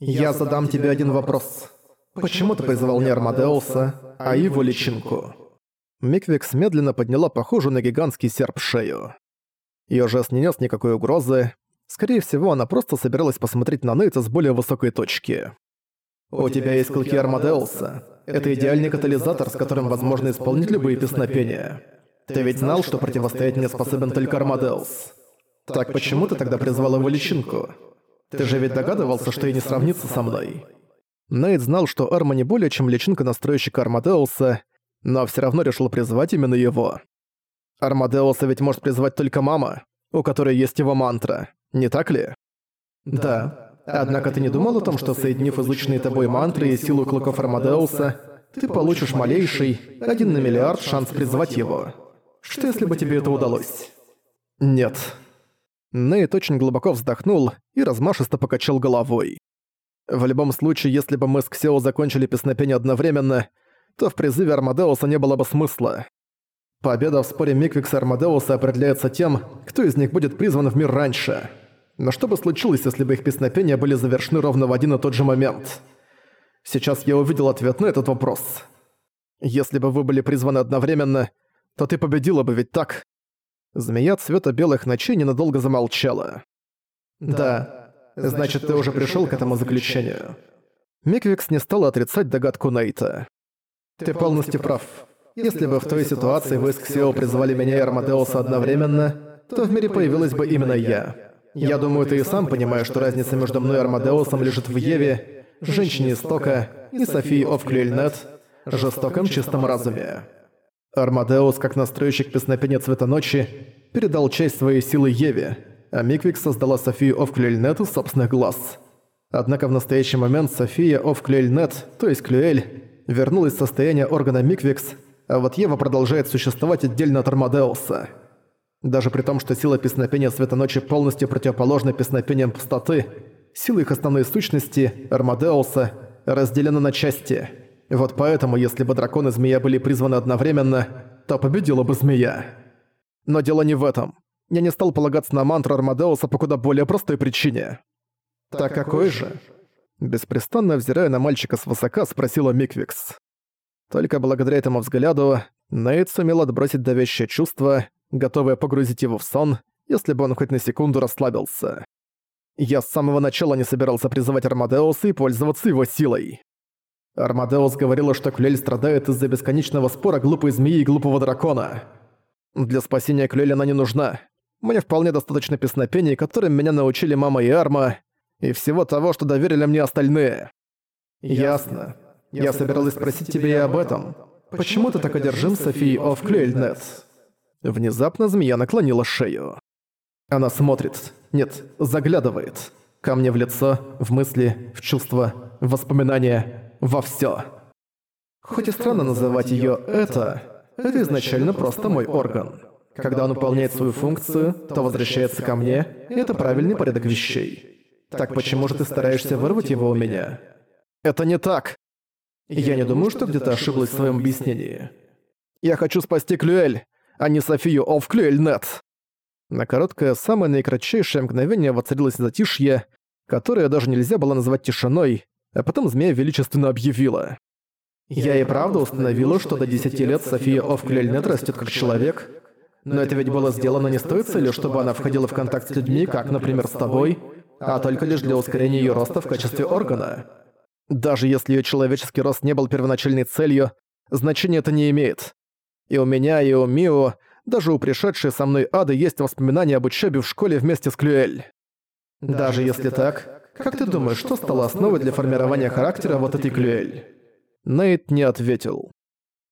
Я задам тебе один вопрос. Почему ты призывал не Армадеуса, а его личинку?» Миквикс медленно подняла похожую на гигантский серп шею. Её жест не нес никакой угрозы. Скорее всего, она просто собиралась посмотреть на Нейта с более высокой точки. «У тебя есть клыки Армадеуса. Это идеальный катализатор, с которым возможно исполнить любые песнопения. Ты ведь знал, что противостоять мне способен только Армадеус. Так почему ты тогда призвал его личинку? Ты же ведь догадывался, что и не сравнится со мной?» Нейт знал, что Арма не более чем личинка настройщика Армадеуса, но все равно решил призвать именно его. Армадеуса ведь может призвать только мама, у которой есть его мантра, не так ли? Да. Однако ты не думал о том, что соединив изученные тобой мантры и силу клыков Армадеуса, ты получишь малейший, один на миллиард шанс призвать его? Что если бы тебе это удалось? Нет. Нейт очень глубоко вздохнул и размашисто покачал головой. В любом случае, если бы мы с Ксео закончили песнопение одновременно, то в призыве Армадеуса не было бы смысла. Победа в споре Миквикса и Армадеуса определяется тем, кто из них будет призван в мир раньше. Но что бы случилось, если бы их песнопения были завершены ровно в один и тот же момент? Сейчас я увидел ответ на этот вопрос. Если бы вы были призваны одновременно, то ты победила бы, ведь так? Змея цвета белых ночей ненадолго замолчала. Да, значит, ты уже пришел к этому заключению. Миквикс не стала отрицать догадку Нейта. Ты полностью прав. Если бы в той ситуации вы с Ксио призвали меня и Армадеуса одновременно, то в мире появилась бы именно я. Я думаю, ты и сам понимаешь, что разница между мной и Армадеусом лежит в Еве, женщине истока, и Софии Овклюэльнет, жестоком чистом разуме. Армадеус, как настройщик песнопения Цвета Ночи, передал часть своей силы Еве, а Миквик создала Софию Овклюэльнет из собственных глаз. Однако в настоящий момент София Овклюэльнет, то есть Клюэль, вернулась в состояние органа Миквикс, а вот Ева продолжает существовать отдельно от Армадеуса. Даже при том, что сила песнопения Света Ночи полностью противоположна песнопениям пустоты, сила их основной сущности, Армадеуса, разделена на части. Вот поэтому, если бы дракон и змея были призваны одновременно, то победила бы змея. Но дело не в этом. Я не стал полагаться на мантру Армадеуса по куда более простой причине. Так какой же? Беспрестанно взирая на мальчика свысока, спросила Миквикс. Только благодаря этому взгляду Нейт сумел отбросить давящее чувство, готовое погрузить его в сон, если бы он хоть на секунду расслабился. Я с самого начала не собирался призывать Армадеуса и пользоваться его силой. Армадеус говорила, что Клюэль страдает из-за бесконечного спора глупой змеи и глупого дракона. Для спасения Клюэль она не нужна. Мне вполне достаточно песнопений, которым меня научили мама и Арма, и всего того, что доверили мне остальные. Ясно. Я собиралась спросить тебя и об этом. Почему ты так одержим Софией оф Клюэльнет? Внезапно змея наклонила шею. Она смотрит, нет, заглядывает. Ко мне в лицо, в мысли, в чувства, в воспоминания, во всё. Хоть и странно называть её «это», это изначально просто мой орган. Когда он выполняет свою функцию, то возвращается ко мне, и это правильный порядок вещей. Так почему же ты стараешься вырвать его у меня? Это не так. Я не думаю, что где-то ошиблась в своем объяснении. Я хочу спасти Клюэль, а не Софию Оф Клюэльнет. На короткое, самое наикратчайшее мгновение воцарилось затишье, которое даже нельзя было назвать тишиной, а потом змея величественно объявила. «Я и правда установила, что до 10 лет София Оф Клюэльнет растет как человек, но это ведь было сделано не с той целью, чтобы она входила в контакт с людьми, как, например, с тобой, а только лишь для ускорения ее роста в качестве органа. Даже если ее человеческий рост не был первоначальной целью, значения это не имеет. И у меня, и у Мио, даже у пришедшей со мной Ады есть воспоминания об учебе в школе вместе с Клюэль. Даже если так, как ты думаешь, что стало основой для формирования характера вот этой Клюэль? Нейт не ответил.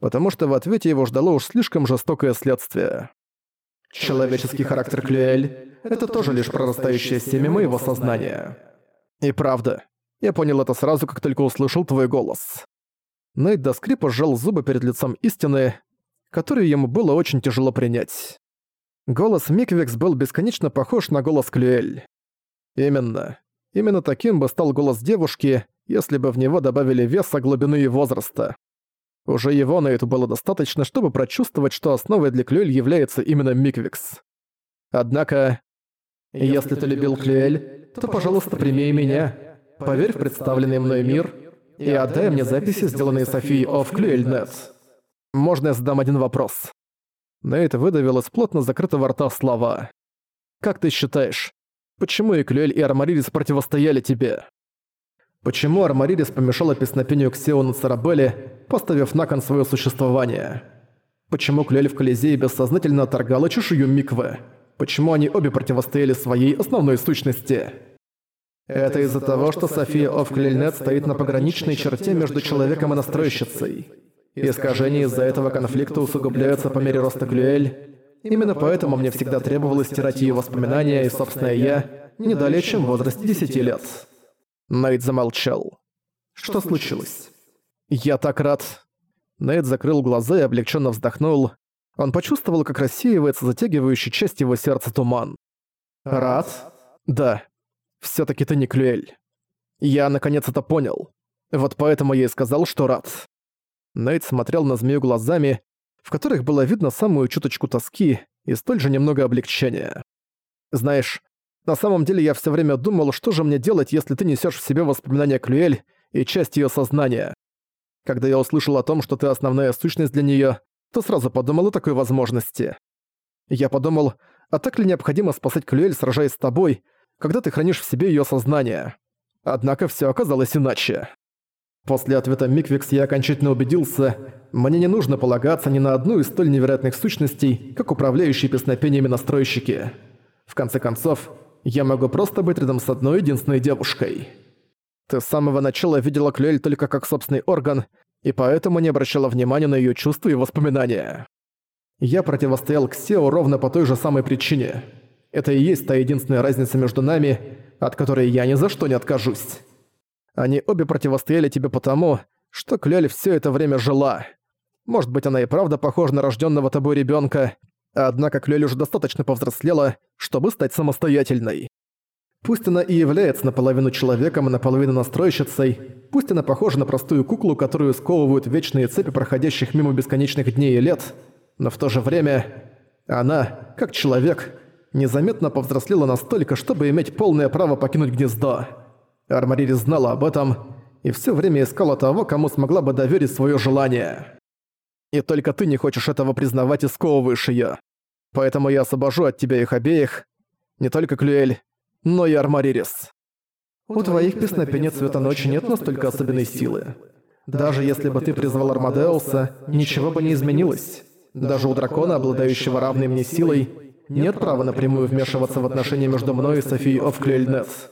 Потому что в ответе его ждало уж слишком жестокое следствие. Человеческий характер Клюэль — это тоже лишь прорастающее семя моего сознания. И правда, я понял это сразу, как только услышал твой голос. Нейт до скрипа сжал зубы перед лицом истины, которую ему было очень тяжело принять. Голос Миквикс был бесконечно похож на голос Клюэль. Именно. Именно таким бы стал голос девушки, если бы в него добавили веса, глубины и возраста. Уже его на это было достаточно, чтобы прочувствовать, что основой для Клюэль является именно Миквикс. Однако, если ты любил Клюэль, то, пожалуйста, прими меня. поверь в представленный мной мир и отдай мне записи, сделанные Софией Оф Клюэльнет. Можно я задам один вопрос?» Нейт выдавил из плотно закрытого рта слова. «Как ты считаешь, почему Эклюэль и Армаририс противостояли тебе?» Почему Армаририс помешала песнопению Ксеону Царабелле, поставив на кон свое существование? Почему Клюэль в Колизее бессознательно отторгала чешую Миквы? Почему они обе противостояли своей основной сущности? Это из-за того, что София Овклельнет стоит на пограничной черте между человеком и настройщицей. Искажения из-за этого конфликта усугубляются по мере роста Клюэль. Именно поэтому мне всегда требовалось стирать ее воспоминания и собственное «я» не далее, чем в возрасте 10 лет. Найт замолчал. Что случилось? Я так рад. Найт закрыл глаза и облегченно вздохнул. Он почувствовал, как рассеивается затягивающий часть его сердца туман. Рад? Да. все таки ты не Клюэль. Я наконец это понял. Вот поэтому я и сказал, что рад. Найт смотрел на змею глазами, в которых было видно самую чуточку тоски и столь же немного облегчения. «Знаешь, на самом деле я все время думал, что же мне делать, если ты несешь в себе воспоминания Клюэль и часть ее сознания. Когда я услышал о том, что ты основная сущность для нее, то сразу подумал о такой возможности. Я подумал, а так ли необходимо спасать Клюэль, сражаясь с тобой, когда ты хранишь в себе ее сознание? Однако все оказалось иначе. После ответа Миквикс я окончательно убедился, мне не нужно полагаться ни на одну из столь невероятных сущностей, как управляющие песнопениями настройщики. В конце концов, я могу просто быть рядом с одной единственной девушкой. Ты с самого начала видела Клюэль только как собственный орган, и поэтому не обращала внимания на её чувства и воспоминания. Я противостоял Ксео ровно по той же самой причине. Это и есть та единственная разница между нами, от которой я ни за что не откажусь. Они обе противостояли тебе потому, что Клёль все это время жила. Может быть, она и правда похожа на рожденного тобой ребенка, однако Клёль уже достаточно повзрослела, чтобы стать самостоятельной. Пусть она и является наполовину человеком и наполовину настройщицей, пусть она похожа на простую куклу, которую сковывают вечные цепи проходящих мимо бесконечных дней и лет, но в то же время она, как человек, незаметно повзрослела настолько, чтобы иметь полное право покинуть гнездо. Армарири знала об этом и все время искала того, кому смогла бы доверить свое желание. И только ты не хочешь этого признавать и сковываешь ее. Поэтому я освобожу от тебя их обеих, не только Клюэль, но и Армаририс. У твоих песнопений Цвета Ночи нет настолько особенной силы. Даже если бы ты призвал Армадеуса, ничего бы не изменилось. Даже у дракона, обладающего равной мне силой, нет права напрямую вмешиваться в отношения между мной и Софией Оф Клюэльнес.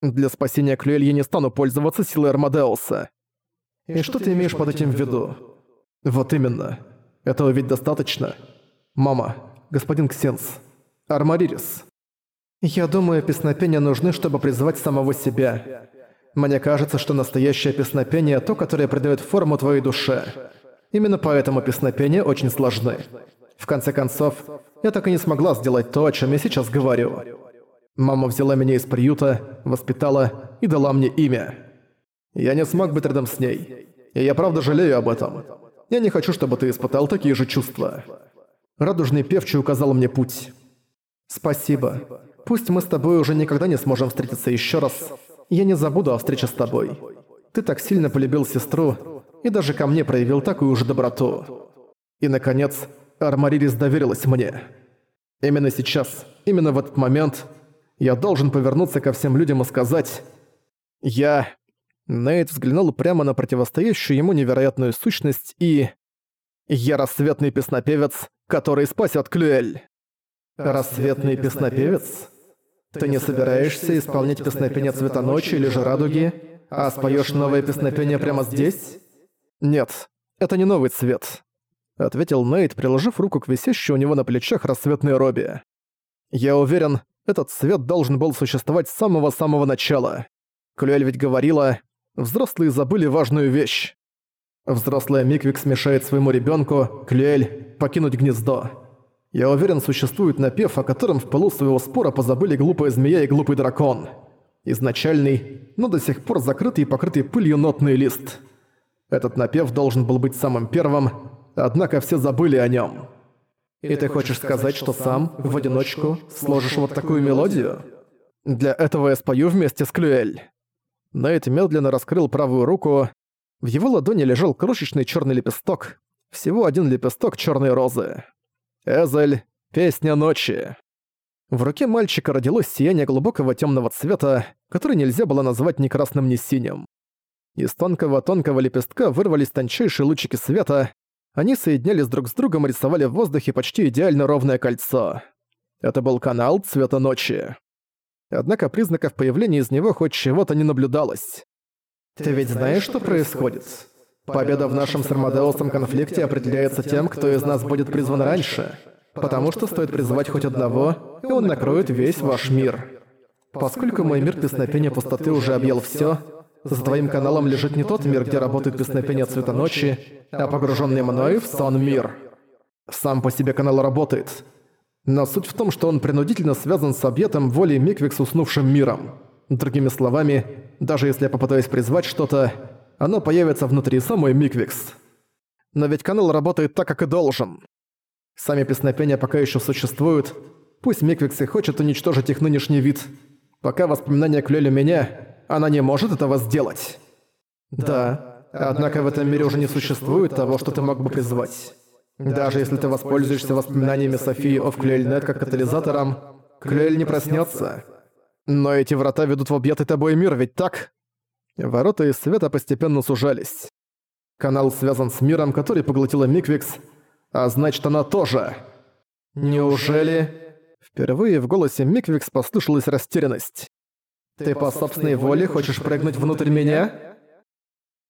Для спасения Клюэль я не стану пользоваться силой Армадеуса. И что ты имеешь под этим в виду? Вот именно. Этого ведь достаточно. Мама, господин Ксенс, Армаририс. Я думаю, песнопения нужны, чтобы призвать самого себя. Мне кажется, что настоящее песнопение – то, которое придает форму твоей душе. Именно поэтому песнопения очень сложны. В конце концов, я так и не смогла сделать то, о чем я сейчас говорю. Мама взяла меня из приюта, воспитала и дала мне имя. Я не смог быть рядом с ней. И я правда жалею об этом. Я не хочу, чтобы ты испытал такие же чувства. Радужный певчий указал мне путь. Спасибо. Пусть мы с тобой уже никогда не сможем встретиться еще раз. Я не забуду о встрече с тобой. Ты так сильно полюбил сестру и даже ко мне проявил такую же доброту. И, наконец, Армаририс доверилась мне. Именно сейчас, именно в этот момент – я должен повернуться ко всем людям и сказать... Я... Нейт взглянул прямо на противостоящую ему невероятную сущность и... Я рассветный песнопевец, который спасет Клюэль. Рассветный песнопевец? Ты не собираешься исполнять песнопение Цвета Ночи или же Радуги, а споешь новое песнопение прямо здесь? Нет, это не новый цвет, ответил Нейт, приложив руку к висящей у него на плечах рассветной робе. Я уверен, этот свет должен был существовать с самого-самого начала. Клюэль ведь говорила, взрослые забыли важную вещь. Взрослая Миквик смешает своему ребенку, Клюэль, покинуть гнездо. Я уверен, существует напев, о котором в полу своего спора позабыли глупая змея и глупый дракон. Изначальный, но до сих пор закрытый и покрытый пылью нотный лист. Этот напев должен был быть самым первым, однако все забыли о нем. И ты хочешь сказать, что сам, в одиночку, сложишь вот такую мелодию? Для этого я спою вместе с Клюэль. Нейт медленно раскрыл правую руку. В его ладони лежал крошечный черный лепесток. Всего один лепесток черной розы. Эзель. Песня ночи. В руке мальчика родилось сияние глубокого темного цвета, который нельзя было назвать ни красным, ни синим. Из тонкого-тонкого лепестка вырвались тончайшие лучики света, они соединялись друг с другом и рисовали в воздухе почти идеально ровное кольцо. Это был канал цвета ночи. Однако признаков появления из него хоть чего-то не наблюдалось. «Ты ведь знаешь, что происходит? Победа в нашем с Армадеусом конфликте определяется тем, кто из нас будет призван раньше, потому что стоит призвать хоть одного, и он накроет весь ваш мир. Поскольку мой мир песнопения пустоты уже объел всё, за твоим каналом лежит не тот мир, где работает песнопение цвета ночи, а погруженный мной в сон мир. Сам по себе канал работает, но суть в том, что он принудительно связан с объектом воли Миквик с уснувшим миром. Другими словами, даже если я попытаюсь призвать что-то, оно появится внутри самой Миквикс. Но ведь канал работает так, как и должен. Сами песнопения пока еще существуют, пусть Миквикс и хочет уничтожить их нынешний вид. Пока воспоминания клюли меня, она не может этого сделать. Да, однако в этом мире уже не существует того, что ты мог бы призвать. Даже если ты воспользуешься воспоминаниями Софии о Клюэльнет как катализатором, Клюэль не проснется. Но эти врата ведут в объятый тобой мир, ведь так? Ворота из света постепенно сужались. Канал связан с миром, который поглотила Миквикс, а значит она тоже. Неужели... Впервые в голосе Миквикс послышалась растерянность. «Ты по собственной воле хочешь прыгнуть внутрь меня?»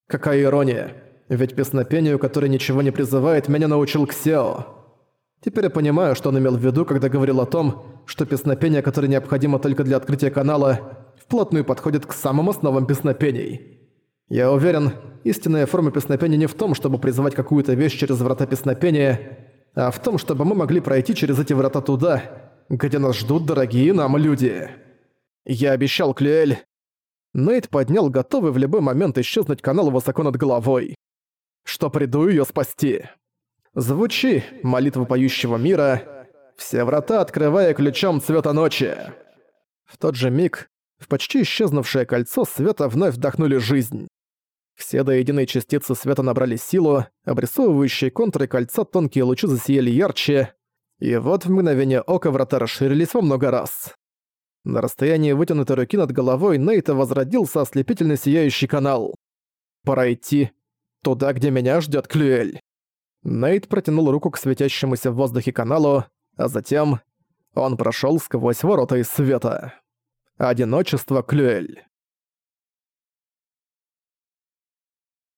Какая ирония. Ведь песнопению, которое ничего не призывает, меня научил Ксео. Теперь я понимаю, что он имел в виду, когда говорил о том, что песнопение, которое необходимо только для открытия канала, вплотную подходит к самым основам песнопений. Я уверен, истинная форма песнопения не в том, чтобы призывать какую-то вещь через врата песнопения, а в том, чтобы мы могли пройти через эти врата туда, где нас ждут дорогие нам люди. Я обещал Клюэль. Нейт поднял готовый в любой момент исчезнуть канал высоко над головой что приду ее спасти. Звучи, молитва поющего мира, все врата открывая ключом цвета ночи. В тот же миг в почти исчезнувшее кольцо света вновь вдохнули жизнь. Все до единой частицы света набрали силу, обрисовывающие контуры кольца тонкие лучи засияли ярче, и вот в мгновение ока врата расширились во много раз. На расстоянии вытянутой руки над головой Нейта возродился ослепительно сияющий канал. Пора идти Туда, где меня ждет Клюэль. Нейт протянул руку к светящемуся в воздухе каналу, а затем он прошел сквозь ворота из света. Одиночество Клюэль.